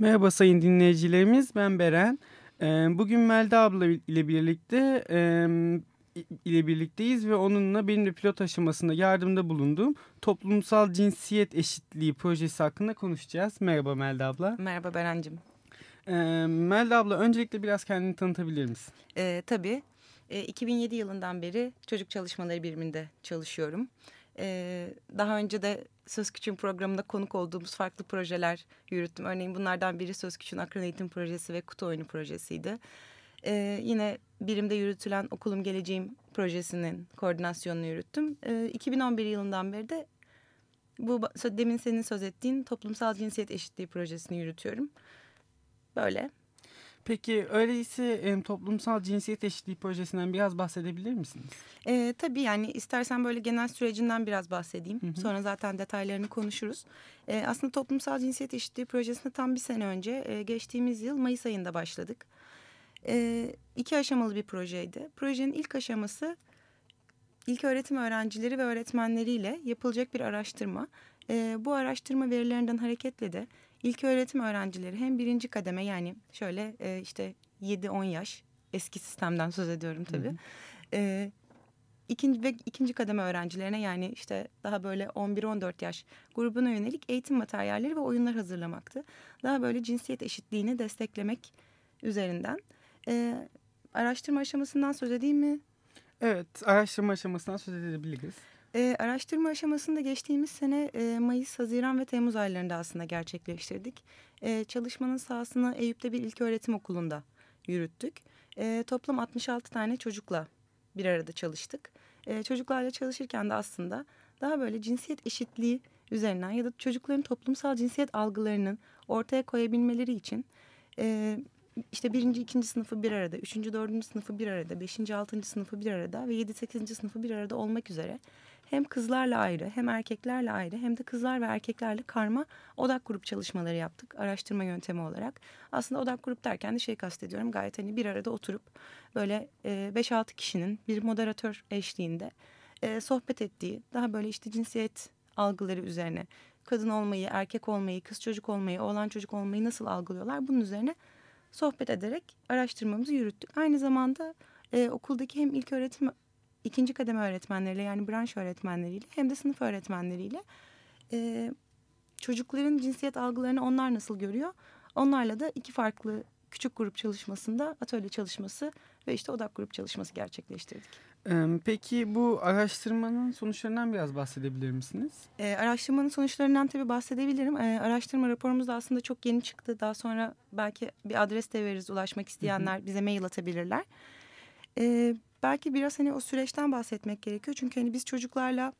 Merhaba sayın dinleyicilerimiz ben Beren. Ee, bugün Melda abla ile birlikte e, ile birlikteyiz ve onunla benim de pilot aşamasında yardımda bulunduğum toplumsal cinsiyet eşitliği projesi hakkında konuşacağız. Merhaba Melda abla. Merhaba Beren'cim. Ee, Melda abla öncelikle biraz kendini tanıtabilir misin? Ee, tabii. Ee, 2007 yılından beri çocuk çalışmaları biriminde çalışıyorum. Ee, daha önce de Söz Küçüğün programında konuk olduğumuz farklı projeler yürüttüm. Örneğin bunlardan biri Söz Küçüğün Akran Eğitim Projesi ve Kutu Oyunu Projesi'ydi. Ee, yine birimde yürütülen Okulum Geleceğim projesinin koordinasyonunu yürüttüm. Ee, 2011 yılından beri de bu demin senin söz ettiğin toplumsal cinsiyet eşitliği projesini yürütüyorum. Böyle. Peki öyleyse toplumsal cinsiyet eşitliği projesinden biraz bahsedebilir misiniz? E, tabii yani istersen böyle genel sürecinden biraz bahsedeyim. Hı hı. Sonra zaten detaylarını konuşuruz. E, aslında toplumsal cinsiyet eşitliği projesine tam bir sene önce e, geçtiğimiz yıl Mayıs ayında başladık. E, iki aşamalı bir projeydi. Projenin ilk aşaması ilk öğretim öğrencileri ve öğretmenleriyle yapılacak bir araştırma. E, bu araştırma verilerinden hareketle de ilk öğretim öğrencileri hem birinci kademe yani şöyle e, işte 7-10 yaş eski sistemden söz ediyorum tabii. Hı hı. E, ikinci ve ikinci kademe öğrencilerine yani işte daha böyle 11-14 yaş grubuna yönelik eğitim materyalleri ve oyunlar hazırlamaktı. Daha böyle cinsiyet eşitliğini desteklemek üzerinden. E, araştırma aşamasından söz edeyim mi? Evet, araştırma aşamasından söz edebiliriz. E, araştırma aşamasında geçtiğimiz sene e, Mayıs, Haziran ve Temmuz aylarında aslında gerçekleştirdik. E, çalışmanın sahasını Eyüp'te bir ilköğretim okulunda yürüttük. E, toplam 66 tane çocukla bir arada çalıştık. E, çocuklarla çalışırken de aslında daha böyle cinsiyet eşitliği üzerinden ya da çocukların toplumsal cinsiyet algılarının ortaya koyabilmeleri için... E, işte birinci, ikinci sınıfı bir arada, üçüncü, dördüncü sınıfı bir arada, beşinci, altıncı sınıfı bir arada ve yedi, sekizinci sınıfı bir arada olmak üzere hem kızlarla ayrı hem erkeklerle ayrı hem de kızlar ve erkeklerle karma odak grup çalışmaları yaptık araştırma yöntemi olarak. Aslında odak grup derken de şey kastediyorum gayet hani bir arada oturup böyle 5-6 e, kişinin bir moderatör eşliğinde e, sohbet ettiği daha böyle işte cinsiyet algıları üzerine kadın olmayı, erkek olmayı, kız çocuk olmayı, oğlan çocuk olmayı nasıl algılıyorlar bunun üzerine sohbet ederek araştırmamızı yürüttük. Aynı zamanda e, okuldaki hem ilk öğretim ikinci kademe öğretmenleriyle yani branş öğretmenleriyle hem de sınıf öğretmenleriyle e, çocukların cinsiyet algılarını onlar nasıl görüyor? Onlarla da iki farklı küçük grup çalışmasında atölye çalışması ve işte odak grup çalışması gerçekleştirdik. Peki bu araştırmanın sonuçlarından biraz bahsedebilir misiniz? Ee, araştırmanın sonuçlarından tabii bahsedebilirim. Ee, araştırma raporumuz da aslında çok yeni çıktı. Daha sonra belki bir adres de veririz ulaşmak isteyenler bize mail atabilirler. Ee, belki biraz hani o süreçten bahsetmek gerekiyor. Çünkü hani biz çocuklarla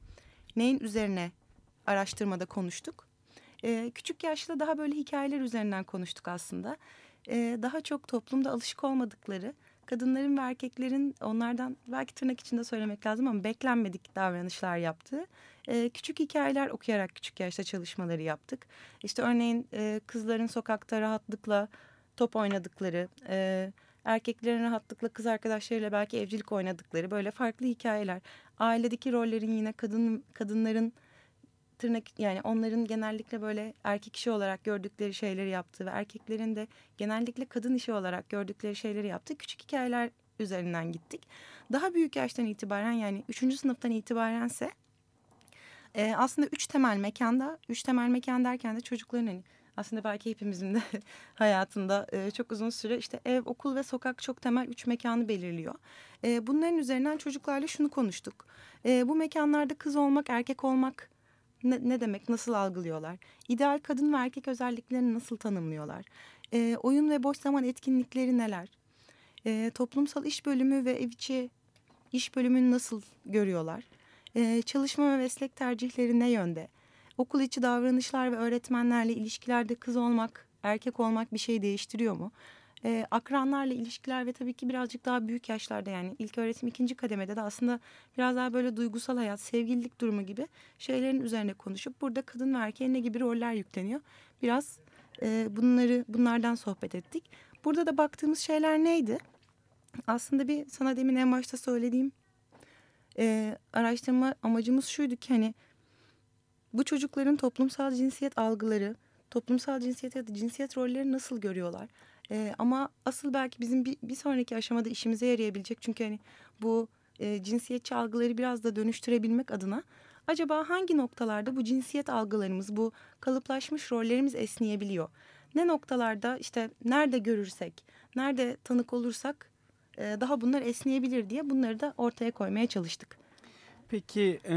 neyin üzerine araştırmada konuştuk. Ee, küçük yaşta daha böyle hikayeler üzerinden konuştuk aslında. Ee, daha çok toplumda alışık olmadıkları kadınların ve erkeklerin onlardan belki tırnak içinde söylemek lazım ama beklenmedik davranışlar yaptığı e, küçük hikayeler okuyarak küçük yaşta çalışmaları yaptık. İşte örneğin e, kızların sokakta rahatlıkla top oynadıkları, e, erkeklerin rahatlıkla kız arkadaşlarıyla belki evcilik oynadıkları böyle farklı hikayeler. Ailedeki rollerin yine kadın kadınların tırnak yani onların genellikle böyle erkek işi olarak gördükleri şeyleri yaptığı ve erkeklerin de genellikle kadın işi olarak gördükleri şeyleri yaptığı küçük hikayeler üzerinden gittik. Daha büyük yaştan itibaren yani üçüncü sınıftan itibarense e, aslında üç temel mekanda, üç temel mekan derken de çocukların hani aslında belki hepimizin de hayatında e, çok uzun süre işte ev, okul ve sokak çok temel üç mekanı belirliyor. E, bunların üzerinden çocuklarla şunu konuştuk. E, bu mekanlarda kız olmak, erkek olmak ne, ne demek, nasıl algılıyorlar? İdeal kadın ve erkek özelliklerini nasıl tanımlıyorlar? E, oyun ve boş zaman etkinlikleri neler? E, toplumsal iş bölümü ve ev içi iş bölümünü nasıl görüyorlar? E, çalışma ve meslek tercihleri ne yönde? Okul içi davranışlar ve öğretmenlerle ilişkilerde kız olmak, erkek olmak bir şey değiştiriyor mu? E, akranlarla ilişkiler ve tabii ki birazcık daha büyük yaşlarda yani ilk öğretim ikinci kademede de aslında biraz daha böyle duygusal hayat, sevgililik durumu gibi şeylerin üzerine konuşup burada kadın ve erkeğe ne gibi roller yükleniyor? Biraz e, bunları bunlardan sohbet ettik. Burada da baktığımız şeyler neydi? Aslında bir sana demin en başta söylediğim e, araştırma amacımız şuydu ki hani bu çocukların toplumsal cinsiyet algıları, toplumsal cinsiyet ya da cinsiyet rolleri nasıl görüyorlar? E, ama asıl belki bizim bir, bir sonraki aşamada işimize yarayabilecek çünkü hani bu e, cinsiyetçi algıları biraz da dönüştürebilmek adına acaba hangi noktalarda bu cinsiyet algılarımız, bu kalıplaşmış rollerimiz esneyebiliyor? Ne noktalarda işte nerede görürsek, nerede tanık olursak e, daha bunlar esneyebilir diye bunları da ortaya koymaya çalıştık. Peki e,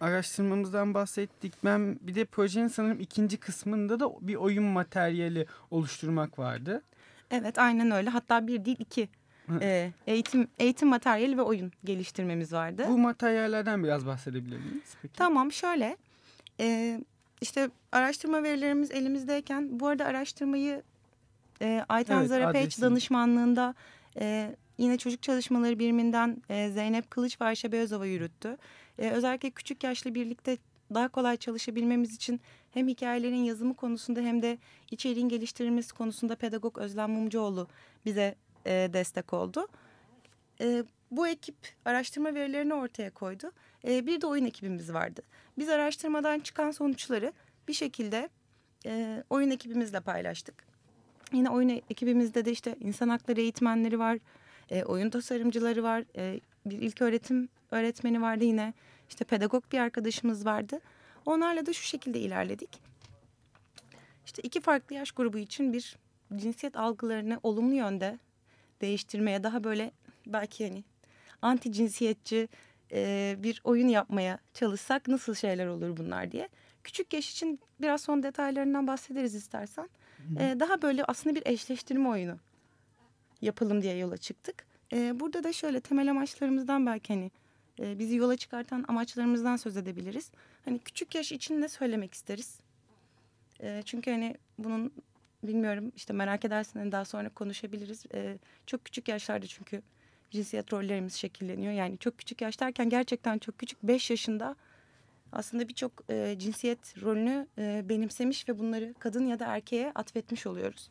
araştırmamızdan bahsettik. Ben bir de projenin sanırım ikinci kısmında da bir oyun materyali oluşturmak vardı. Evet aynen öyle. Hatta bir değil iki e, eğitim eğitim materyali ve oyun geliştirmemiz vardı. Bu materyallerden biraz bahsedebilir miyiz? Peki? Tamam şöyle. E, işte araştırma verilerimiz elimizdeyken bu arada araştırmayı e, Ayten evet, Zarapeç danışmanlığında e, yine çocuk çalışmaları biriminden e, Zeynep Kılıç ve Ayşe Beyazova yürüttü. E, özellikle küçük yaşlı birlikte daha kolay çalışabilmemiz için hem hikayelerin yazımı konusunda hem de içeriğin geliştirilmesi konusunda pedagog Özlem Mumcuoğlu bize e, destek oldu. E, bu ekip araştırma verilerini ortaya koydu. E, bir de oyun ekibimiz vardı. Biz araştırmadan çıkan sonuçları bir şekilde e, oyun ekibimizle paylaştık. Yine oyun ekibimizde de işte insan hakları eğitmenleri var, e, oyun tasarımcıları var, e, bir ilk öğretim öğretmeni vardı yine, işte pedagog bir arkadaşımız vardı. Onlarla da şu şekilde ilerledik. İşte iki farklı yaş grubu için bir cinsiyet algılarını olumlu yönde değiştirmeye, daha böyle belki hani anti cinsiyetçi e, bir oyun yapmaya çalışsak nasıl şeyler olur bunlar diye. Küçük yaş için biraz son detaylarından bahsederiz istersen. E, daha böyle aslında bir eşleştirme oyunu yapalım diye yola çıktık. E, burada da şöyle temel amaçlarımızdan belki hani e, bizi yola çıkartan amaçlarımızdan söz edebiliriz. Hani küçük yaş için ne söylemek isteriz? E, çünkü hani bunun bilmiyorum işte merak edersen hani daha sonra konuşabiliriz. E, çok küçük yaşlarda çünkü cinsiyet rollerimiz şekilleniyor. Yani çok küçük yaş derken gerçekten çok küçük 5 yaşında aslında birçok e, cinsiyet rolünü e, benimsemiş ve bunları kadın ya da erkeğe atfetmiş oluyoruz.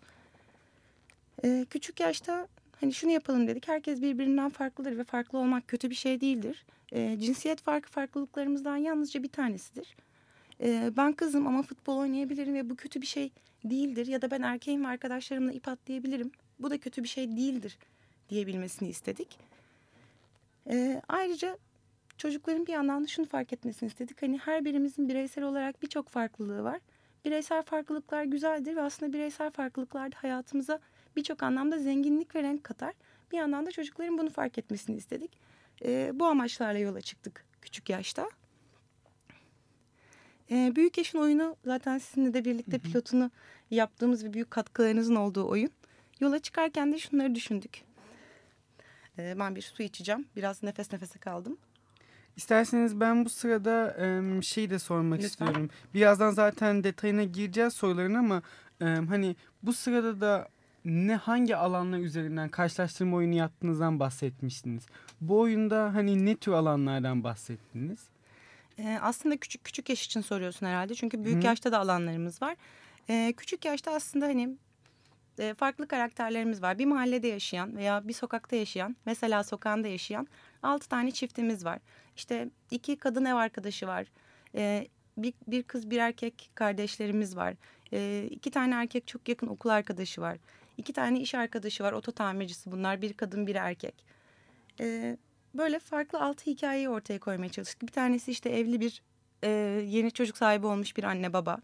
E, küçük yaşta hani şunu yapalım dedik. Herkes birbirinden farklıdır ve farklı olmak kötü bir şey değildir. E, cinsiyet farkı farklılıklarımızdan yalnızca bir tanesidir. E, ben kızım ama futbol oynayabilirim ve bu kötü bir şey değildir. Ya da ben erkeğim ve arkadaşlarımla ip atlayabilirim. Bu da kötü bir şey değildir diyebilmesini istedik. E, ayrıca çocukların bir yandan da şunu fark etmesini istedik. Hani her birimizin bireysel olarak birçok farklılığı var. Bireysel farklılıklar güzeldir ve aslında bireysel farklılıklar da hayatımıza birçok anlamda zenginlik ve renk katar. Bir yandan da çocukların bunu fark etmesini istedik. E, bu amaçlarla yola çıktık küçük yaşta. E, büyük Yaşın oyunu zaten sizinle de birlikte pilotunu yaptığımız ve büyük katkılarınızın olduğu oyun. Yola çıkarken de şunları düşündük. E, ben bir su içeceğim. Biraz nefes nefese kaldım. İsterseniz ben bu sırada e, şey de sormak Lütfen. istiyorum. Birazdan zaten detayına gireceğiz soruların ama hani bu sırada da ne hangi alanlar üzerinden karşılaştırma oyunu yaptığınızdan bahsetmiştiniz. Bu oyunda hani ne tür alanlardan bahsettiniz? Ee, aslında küçük küçük yaş için soruyorsun herhalde. Çünkü büyük Hı. yaşta da alanlarımız var. Ee, küçük yaşta aslında hani e, farklı karakterlerimiz var. Bir mahallede yaşayan veya bir sokakta yaşayan, mesela sokağında yaşayan altı tane çiftimiz var. İşte iki kadın ev arkadaşı var. Ee, bir, bir kız bir erkek kardeşlerimiz var. Ee, iki tane erkek çok yakın okul arkadaşı var. İki tane iş arkadaşı var. Oto tamircisi bunlar. Bir kadın bir erkek. Ee, böyle farklı altı hikayeyi ortaya koymaya çalıştık. Bir tanesi işte evli bir e, yeni çocuk sahibi olmuş bir anne baba.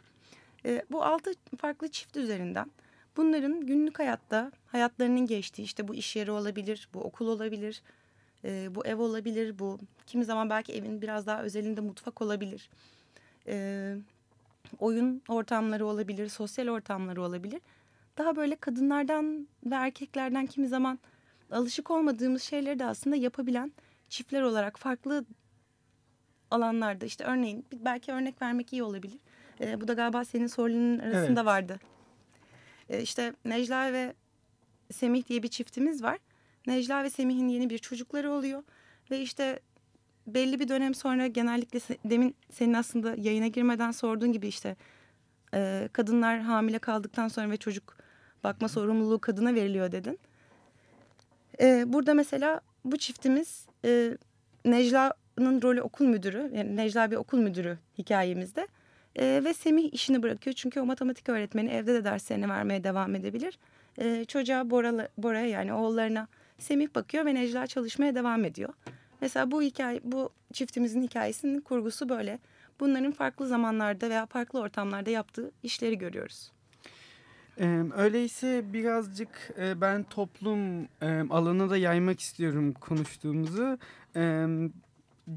E, bu altı farklı çift üzerinden bunların günlük hayatta hayatlarının geçtiği işte bu iş yeri olabilir, bu okul olabilir, e, bu ev olabilir, bu kimi zaman belki evin biraz daha özelinde mutfak olabilir. E, oyun ortamları olabilir, sosyal ortamları olabilir. Daha böyle kadınlardan ve erkeklerden kimi zaman alışık olmadığımız şeyleri de aslında yapabilen çiftler olarak farklı alanlarda işte örneğin belki örnek vermek iyi olabilir. E, bu da galiba senin sorunun arasında evet. vardı. E, işte Necla ve Semih diye bir çiftimiz var. Necla ve Semih'in yeni bir çocukları oluyor. Ve işte belli bir dönem sonra genellikle demin senin aslında yayına girmeden sorduğun gibi işte e, kadınlar hamile kaldıktan sonra ve çocuk bakma sorumluluğu kadına veriliyor dedin. E, burada mesela bu çiftimiz e, Necla'nın rolü okul müdürü. Yani Necla bir okul müdürü hikayemizde. E, ve Semih işini bırakıyor çünkü o matematik öğretmeni evde de derslerini vermeye devam edebilir. E, çocuğa Bora, Bora'ya yani oğullarına Semih bakıyor ve Necla çalışmaya devam ediyor. Mesela bu hikaye, bu çiftimizin hikayesinin kurgusu böyle. Bunların farklı zamanlarda veya farklı ortamlarda yaptığı işleri görüyoruz. Öyleyse birazcık ben toplum alanına da yaymak istiyorum konuştuğumuzu.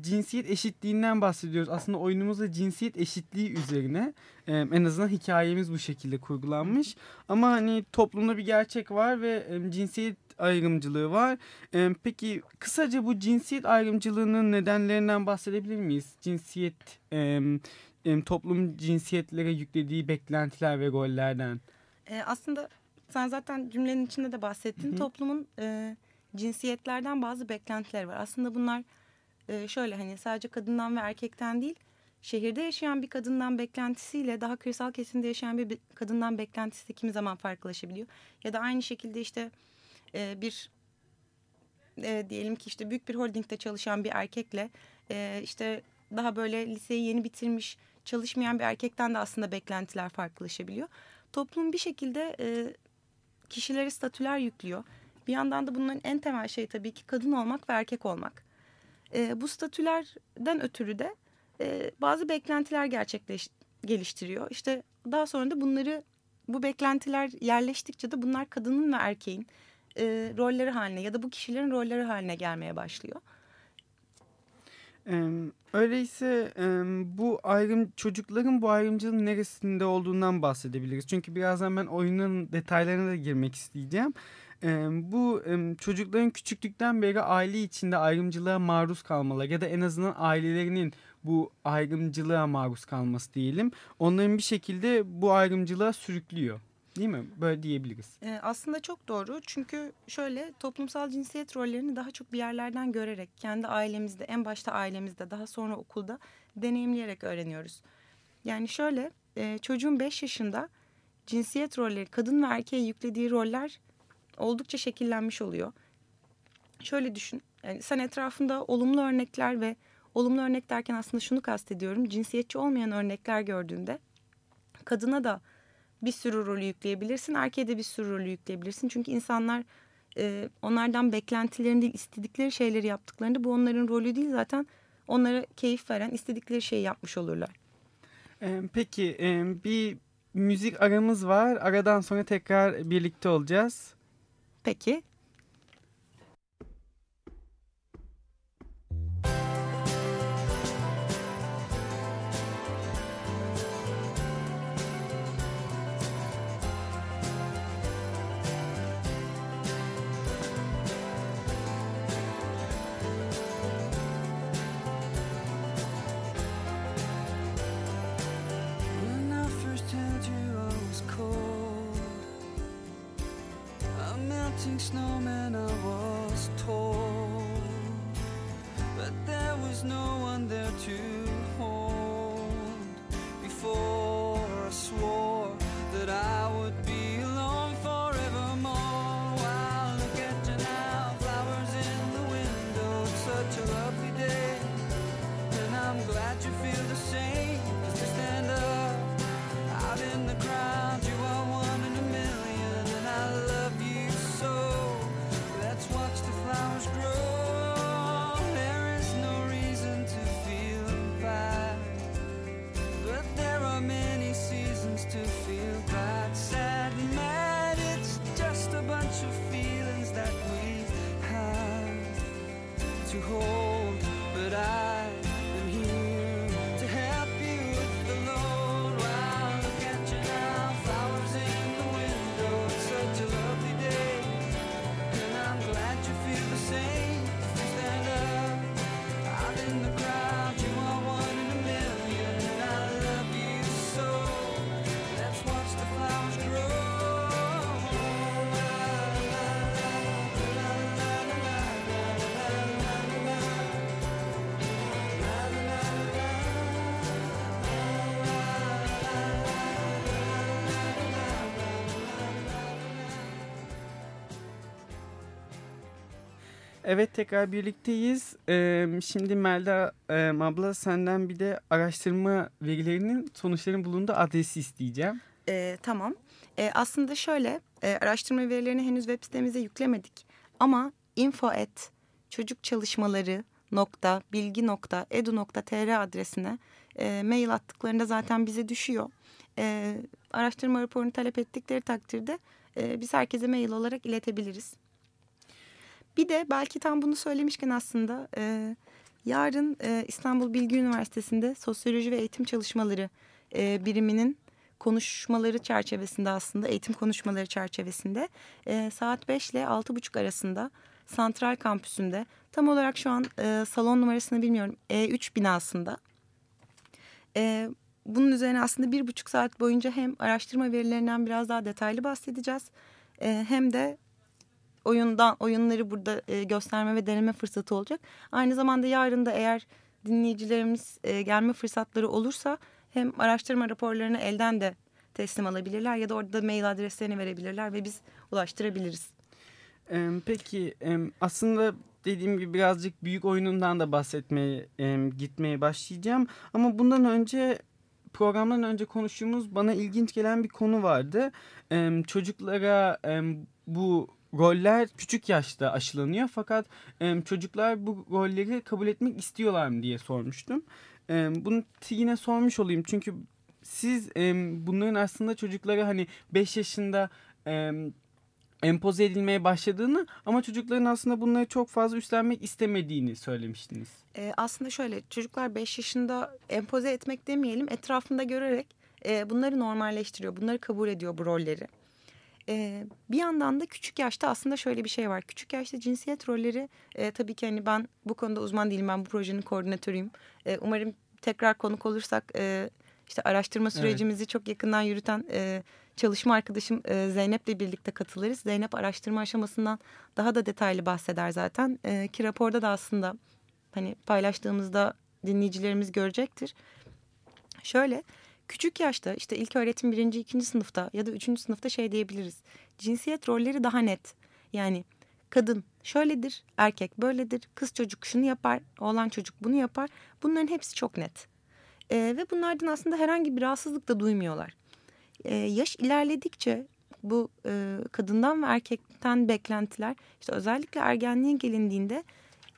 Cinsiyet eşitliğinden bahsediyoruz. Aslında oyunumuzda cinsiyet eşitliği üzerine en azından hikayemiz bu şekilde kurgulanmış. Ama hani toplumda bir gerçek var ve cinsiyet ayrımcılığı var. Peki kısaca bu cinsiyet ayrımcılığının nedenlerinden bahsedebilir miyiz? Cinsiyet, toplum cinsiyetlere yüklediği beklentiler ve rollerden. E, aslında sen zaten cümlenin içinde de bahsettin. Hı hı. Toplumun e, cinsiyetlerden bazı beklentileri var. Aslında bunlar e, şöyle hani sadece kadından ve erkekten değil şehirde yaşayan bir kadından beklentisiyle daha kırsal kesimde yaşayan bir kadından beklentisi kimi zaman farklılaşabiliyor. Ya da aynı şekilde işte e, bir e, diyelim ki işte büyük bir holdingde çalışan bir erkekle e, işte daha böyle liseyi yeni bitirmiş çalışmayan bir erkekten de aslında beklentiler farklılaşabiliyor toplum bir şekilde e, kişilere statüler yüklüyor. Bir yandan da bunların en temel şeyi tabii ki kadın olmak ve erkek olmak. E, bu statülerden ötürü de e, bazı beklentiler gerçekleş geliştiriyor. İşte daha sonra da bunları bu beklentiler yerleştikçe de bunlar kadının ve erkeğin e, rolleri haline ya da bu kişilerin rolleri haline gelmeye başlıyor. Öyleyse bu ayrım çocukların bu ayrımcılığın neresinde olduğundan bahsedebiliriz. Çünkü birazdan ben oyunun detaylarına da girmek isteyeceğim. Bu çocukların küçüklükten beri aile içinde ayrımcılığa maruz kalmaları ya da en azından ailelerinin bu ayrımcılığa maruz kalması diyelim. Onların bir şekilde bu ayrımcılığa sürüklüyor. Değil mi? Böyle diyebiliriz. Ee, aslında çok doğru. Çünkü şöyle toplumsal cinsiyet rollerini daha çok bir yerlerden görerek, kendi ailemizde, en başta ailemizde, daha sonra okulda deneyimleyerek öğreniyoruz. Yani şöyle, e, çocuğun 5 yaşında cinsiyet rolleri, kadın ve erkeğe yüklediği roller oldukça şekillenmiş oluyor. Şöyle düşün, yani sen etrafında olumlu örnekler ve olumlu örnek derken aslında şunu kastediyorum. Cinsiyetçi olmayan örnekler gördüğünde kadına da bir sürü rolü yükleyebilirsin. Erkeğe de bir sürü rolü yükleyebilirsin. Çünkü insanlar e, onlardan beklentilerini değil istedikleri şeyleri yaptıklarında bu onların rolü değil zaten onlara keyif veren istedikleri şeyi yapmış olurlar. Peki bir müzik aramız var. Aradan sonra tekrar birlikte olacağız. Peki. Evet tekrar birlikteyiz. Ee, şimdi Melda e, abla senden bir de araştırma verilerinin sonuçlarının bulunduğu adresi isteyeceğim. E, tamam. E, aslında şöyle e, araştırma verilerini henüz web sitemize yüklemedik. Ama info at çocuk adresine e, mail attıklarında zaten bize düşüyor. E, araştırma raporunu talep ettikleri takdirde e, biz herkese mail olarak iletebiliriz. Bir de belki tam bunu söylemişken aslında e, yarın e, İstanbul Bilgi Üniversitesi'nde sosyoloji ve eğitim çalışmaları e, biriminin konuşmaları çerçevesinde aslında eğitim konuşmaları çerçevesinde e, saat 5 ile 6.30 arasında Santral Kampüsü'nde tam olarak şu an e, salon numarasını bilmiyorum E3 binasında. E, bunun üzerine aslında bir buçuk saat boyunca hem araştırma verilerinden biraz daha detaylı bahsedeceğiz. E, hem de oyundan oyunları burada e, gösterme ve deneme fırsatı olacak. Aynı zamanda yarın da eğer dinleyicilerimiz e, gelme fırsatları olursa hem araştırma raporlarını elden de teslim alabilirler ya da orada mail adreslerini verebilirler ve biz ulaştırabiliriz. Peki aslında dediğim gibi birazcık büyük oyunundan da bahsetmeye gitmeye başlayacağım. Ama bundan önce programdan önce konuştuğumuz bana ilginç gelen bir konu vardı. Çocuklara bu roller küçük yaşta aşılanıyor fakat çocuklar bu rolleri kabul etmek istiyorlar mı diye sormuştum. bunu yine sormuş olayım çünkü siz bunların aslında çocuklara hani 5 yaşında empoze edilmeye başladığını ama çocukların aslında bunları çok fazla üstlenmek istemediğini söylemiştiniz. E, aslında şöyle çocuklar 5 yaşında empoze etmek demeyelim etrafında görerek e, bunları normalleştiriyor. Bunları kabul ediyor bu rolleri. E, bir yandan da küçük yaşta aslında şöyle bir şey var. Küçük yaşta cinsiyet rolleri e, tabii ki hani ben bu konuda uzman değilim. Ben bu projenin koordinatörüyüm. E, umarım tekrar konuk olursak e, işte araştırma sürecimizi evet. çok yakından yürüten e, çalışma arkadaşım e, Zeynep'le birlikte katılırız. Zeynep araştırma aşamasından daha da detaylı bahseder zaten. E, ki raporda da aslında hani paylaştığımızda dinleyicilerimiz görecektir. Şöyle küçük yaşta işte ilk öğretim birinci, ikinci sınıfta ya da üçüncü sınıfta şey diyebiliriz. Cinsiyet rolleri daha net. Yani kadın şöyledir, erkek böyledir, kız çocuk şunu yapar, oğlan çocuk bunu yapar. Bunların hepsi çok net. E, ve bunlardan aslında herhangi bir rahatsızlık da duymuyorlar. E, yaş ilerledikçe bu e, kadından ve erkekten beklentiler işte özellikle ergenliğe gelindiğinde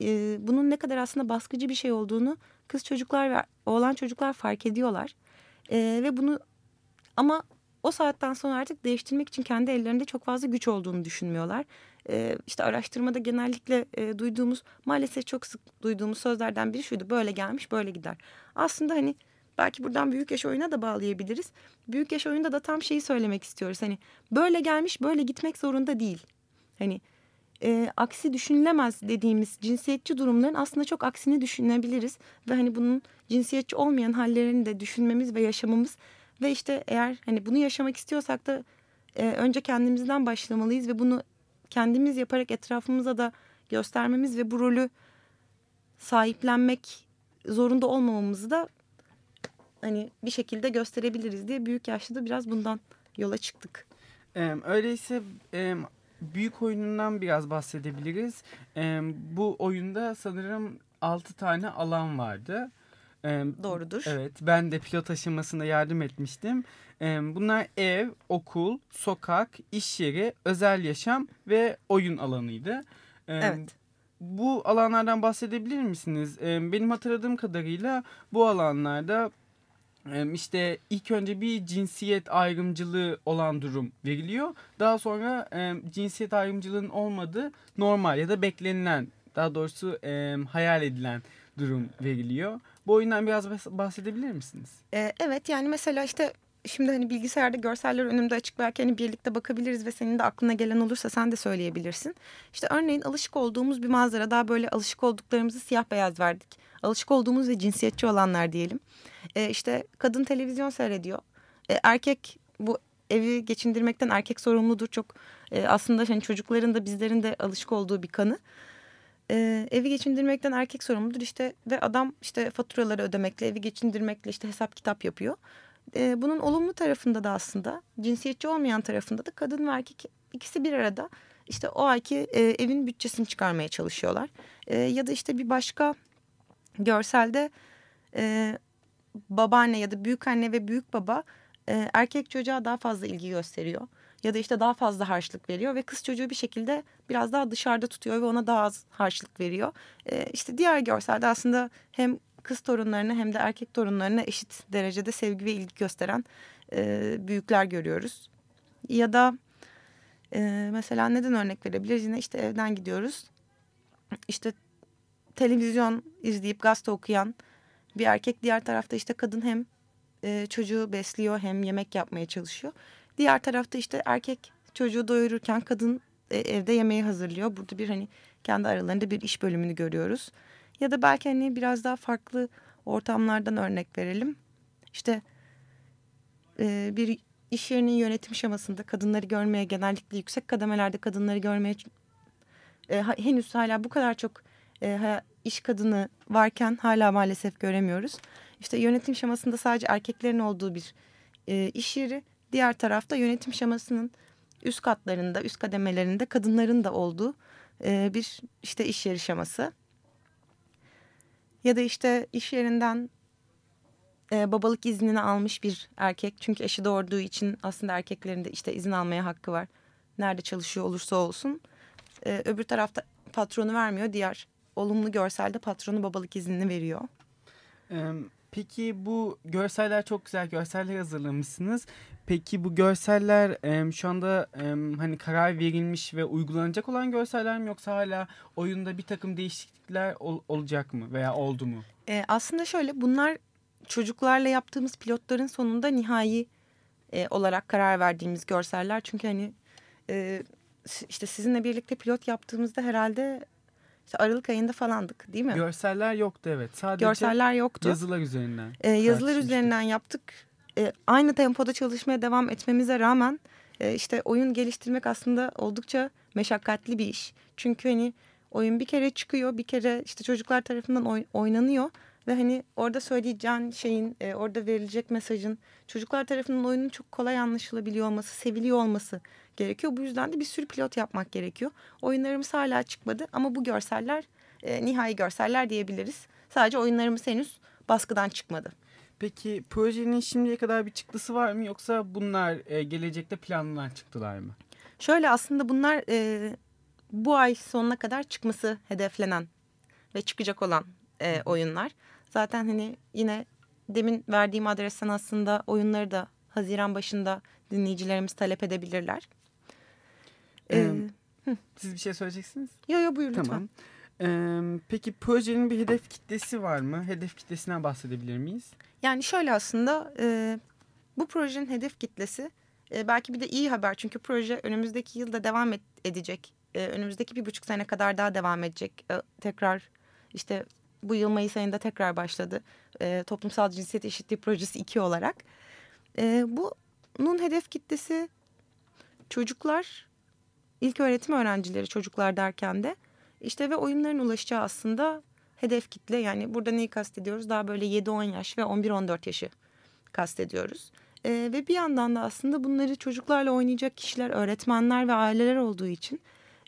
e, bunun ne kadar aslında baskıcı bir şey olduğunu kız çocuklar ve oğlan çocuklar fark ediyorlar. E, ve bunu ama o saatten sonra artık değiştirmek için kendi ellerinde çok fazla güç olduğunu düşünmüyorlar. E, işte araştırmada genellikle e, duyduğumuz maalesef çok sık duyduğumuz sözlerden biri şuydu böyle gelmiş böyle gider. Aslında hani belki buradan büyük yaş oyuna da bağlayabiliriz. Büyük yaş oyunda da tam şeyi söylemek istiyoruz. Hani böyle gelmiş böyle gitmek zorunda değil. Hani e, aksi düşünülemez dediğimiz cinsiyetçi durumların aslında çok aksini düşünebiliriz. Ve hani bunun cinsiyetçi olmayan hallerini de düşünmemiz ve yaşamamız ve işte eğer hani bunu yaşamak istiyorsak da e, önce kendimizden başlamalıyız ve bunu kendimiz yaparak etrafımıza da göstermemiz ve bu rolü sahiplenmek zorunda olmamamızı da hani bir şekilde gösterebiliriz diye büyük yaşlı da biraz bundan yola çıktık. Öyleyse büyük oyunundan biraz bahsedebiliriz. E, bu oyunda sanırım 6 tane alan vardı. E, Doğrudur. Evet ben de pilot aşamasında yardım etmiştim. E, bunlar ev, okul, sokak, iş yeri, özel yaşam ve oyun alanıydı. E, evet bu alanlardan bahsedebilir misiniz? Benim hatırladığım kadarıyla bu alanlarda işte ilk önce bir cinsiyet ayrımcılığı olan durum veriliyor. Daha sonra cinsiyet ayrımcılığının olmadığı normal ya da beklenilen daha doğrusu hayal edilen durum veriliyor. Bu oyundan biraz bahsedebilir misiniz? Evet yani mesela işte şimdi hani bilgisayarda görseller önümde açık belki hani birlikte bakabiliriz ve senin de aklına gelen olursa sen de söyleyebilirsin. İşte örneğin alışık olduğumuz bir manzara daha böyle alışık olduklarımızı siyah beyaz verdik. Alışık olduğumuz ve cinsiyetçi olanlar diyelim. E, işte kadın televizyon seyrediyor. E, erkek bu evi geçindirmekten erkek sorumludur. Çok e, aslında hani çocukların da bizlerin de alışık olduğu bir kanı. E, evi geçindirmekten erkek sorumludur işte ve adam işte faturaları ödemekle evi geçindirmekle işte hesap kitap yapıyor. E, bunun olumlu tarafında da aslında cinsiyetçi olmayan tarafında da kadın ve erkek ikisi bir arada işte o ayki e, evin bütçesini çıkarmaya çalışıyorlar. E, ya da işte bir başka görselde e, babaanne ya da büyük anne ve büyük baba e, erkek çocuğa daha fazla ilgi gösteriyor. Ya da işte daha fazla harçlık veriyor ve kız çocuğu bir şekilde biraz daha dışarıda tutuyor ve ona daha az harçlık veriyor. E, işte diğer görselde aslında hem kız torunlarına hem de erkek torunlarına eşit derecede sevgi ve ilgi gösteren e, büyükler görüyoruz. Ya da e, mesela neden örnek verebiliriz? Yine işte evden gidiyoruz. İşte televizyon izleyip gazete okuyan bir erkek diğer tarafta işte kadın hem e, çocuğu besliyor hem yemek yapmaya çalışıyor. Diğer tarafta işte erkek çocuğu doyururken kadın e, evde yemeği hazırlıyor. Burada bir hani kendi aralarında bir iş bölümünü görüyoruz. Ya da belki hani biraz daha farklı ortamlardan örnek verelim. İşte e, bir iş yerinin yönetim şemasında kadınları görmeye genellikle yüksek kademelerde kadınları görmeye e, henüz hala bu kadar çok e, iş kadını varken hala maalesef göremiyoruz. İşte yönetim şemasında sadece erkeklerin olduğu bir e, iş yeri. Diğer tarafta yönetim şemasının üst katlarında, üst kademelerinde kadınların da olduğu e, bir işte iş yeri şeması. Ya da işte iş yerinden e, babalık iznini almış bir erkek. Çünkü eşi doğurduğu için aslında erkeklerin de işte izin almaya hakkı var. Nerede çalışıyor olursa olsun. E, öbür tarafta patronu vermiyor. Diğer olumlu görselde patronu babalık iznini veriyor. Peki bu görseller çok güzel görseller hazırlamışsınız. Peki bu görseller şu anda hani karar verilmiş ve uygulanacak olan görseller mi yoksa hala oyunda bir takım değişiklikler olacak mı veya oldu mu? E, aslında şöyle bunlar çocuklarla yaptığımız pilotların sonunda nihai e, olarak karar verdiğimiz görseller. Çünkü hani e, işte sizinle birlikte pilot yaptığımızda herhalde işte Aralık ayında falandık değil mi? Görseller yoktu evet. Sadece Görseller yoktu. Yazılar üzerinden. E, yazılar üzerinden yaptık. E, aynı tempoda çalışmaya devam etmemize rağmen e, işte oyun geliştirmek aslında oldukça meşakkatli bir iş. Çünkü hani oyun bir kere çıkıyor, bir kere işte çocuklar tarafından oy, oynanıyor ve hani orada söyleyeceğin şeyin, e, orada verilecek mesajın çocuklar tarafından oyunun çok kolay anlaşılabiliyor olması, seviliyor olması gerekiyor. Bu yüzden de bir sürü pilot yapmak gerekiyor. Oyunlarımız hala çıkmadı ama bu görseller e, nihai görseller diyebiliriz. Sadece oyunlarımız henüz baskıdan çıkmadı. Peki projenin şimdiye kadar bir çıktısı var mı yoksa bunlar e, gelecekte planlanan çıktılar mı? Şöyle aslında bunlar e, bu ay sonuna kadar çıkması hedeflenen ve çıkacak olan e, oyunlar. Zaten hani yine demin verdiğim adresten aslında oyunları da Haziran başında dinleyicilerimiz talep edebilirler. Ee, siz bir şey söyleyeceksiniz? Yok yok buyur tamam. lütfen. Ee, peki projenin bir hedef kitlesi var mı? Hedef kitlesinden bahsedebilir miyiz? Yani şöyle aslında e, bu projenin hedef kitlesi e, belki bir de iyi haber. Çünkü proje önümüzdeki yılda devam et, edecek. E, önümüzdeki bir buçuk sene kadar daha devam edecek. E, tekrar işte bu yıl Mayıs ayında tekrar başladı. E, Toplumsal Cinsiyet Eşitliği Projesi 2 olarak. E, bunun hedef kitlesi çocuklar, ilk öğretim öğrencileri çocuklar derken de işte ve oyunların ulaşacağı aslında hedef kitle. Yani burada neyi kastediyoruz? Daha böyle 7-10 yaş ve 11-14 yaşı kastediyoruz. E, ve bir yandan da aslında bunları çocuklarla oynayacak kişiler, öğretmenler ve aileler olduğu için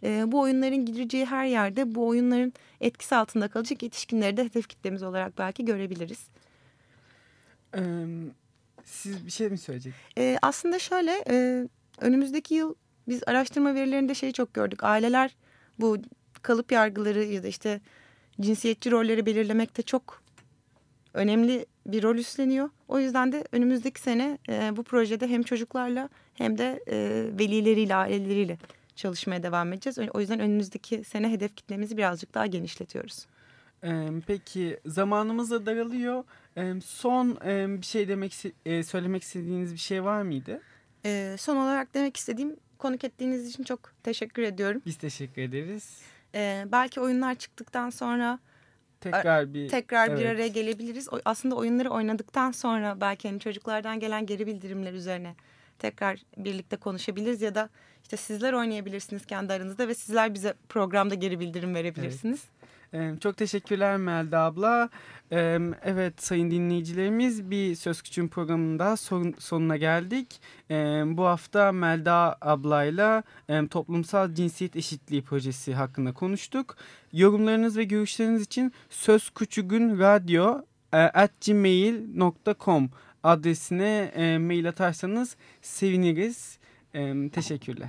e, bu oyunların gideceği her yerde bu oyunların etkisi altında kalacak yetişkinleri de hedef kitlemiz olarak belki görebiliriz. Ee, siz bir şey mi söyleyeceksiniz? E, aslında şöyle e, önümüzdeki yıl biz araştırma verilerinde şeyi çok gördük. Aileler bu kalıp yargıları ya da işte cinsiyetçi rolleri belirlemekte çok önemli bir rol üstleniyor. O yüzden de önümüzdeki sene e, bu projede hem çocuklarla hem de e, velileriyle, aileleriyle çalışmaya devam edeceğiz. O yüzden önümüzdeki sene hedef kitlemizi birazcık daha genişletiyoruz. Peki zamanımız da daralıyor. Son bir şey demek söylemek istediğiniz bir şey var mıydı? Son olarak demek istediğim konuk ettiğiniz için çok teşekkür ediyorum. Biz teşekkür ederiz. Belki oyunlar çıktıktan sonra tekrar bir tekrar evet. bir araya gelebiliriz. Aslında oyunları oynadıktan sonra belki hani çocuklardan gelen geri bildirimler üzerine tekrar birlikte konuşabiliriz ya da işte sizler oynayabilirsiniz kendi aranızda ve sizler bize programda geri bildirim verebilirsiniz. Çok teşekkürler Melda abla. Evet sayın dinleyicilerimiz bir Söz Küçüğün programında son, sonuna geldik. Bu hafta Melda ablayla toplumsal cinsiyet eşitliği projesi hakkında konuştuk. Yorumlarınız ve görüşleriniz için Söz Küçüğün Radyo e, gmail.com adresine mail atarsanız seviniriz. Teşekkürler.